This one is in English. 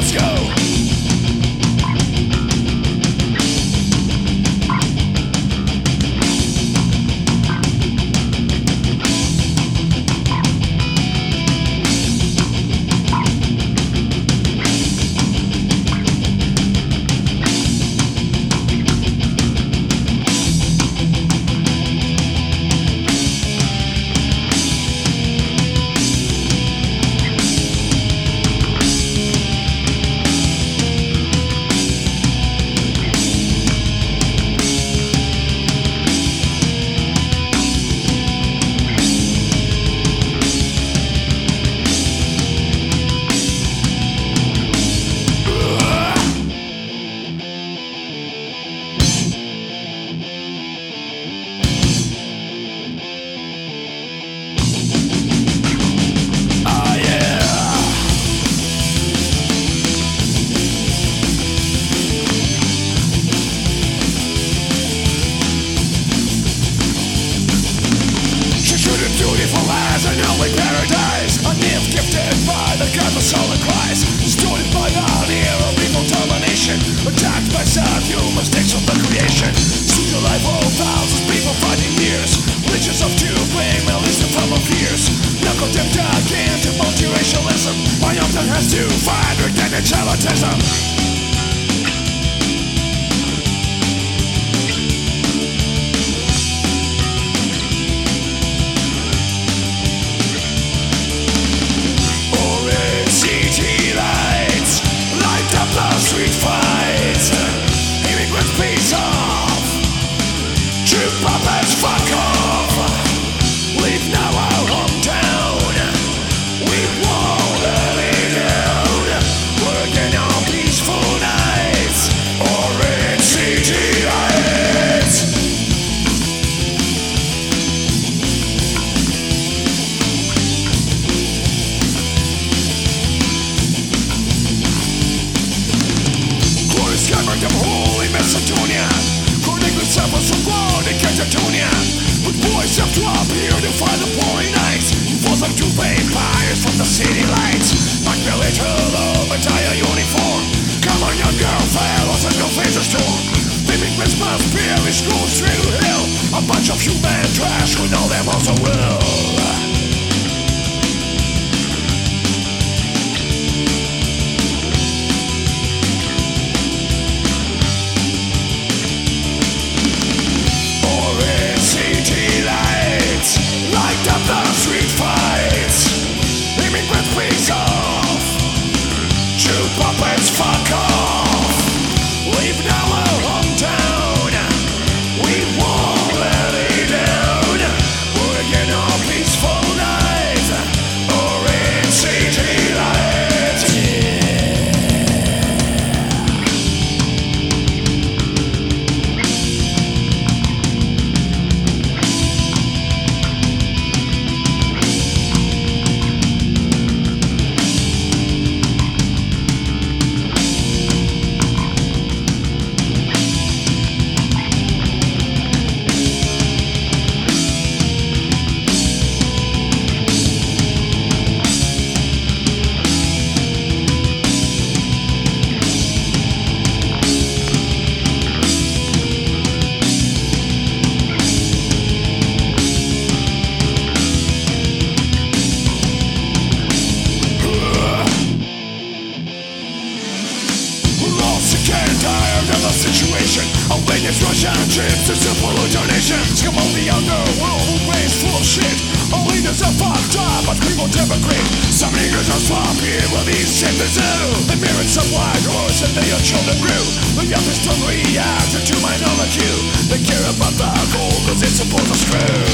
must go. person has to find organic relativism. city lights. the situation. I'll make this Russian chips It's a full donations Come on the underworld who pays full shit. Only leaders are fucked up But we will never Some niggas are sloppy Well these chambers they do. They of some white horse And their children grew. The youngest don't react To my knowledge you. They care about the gold Cause it's a bolt of screw.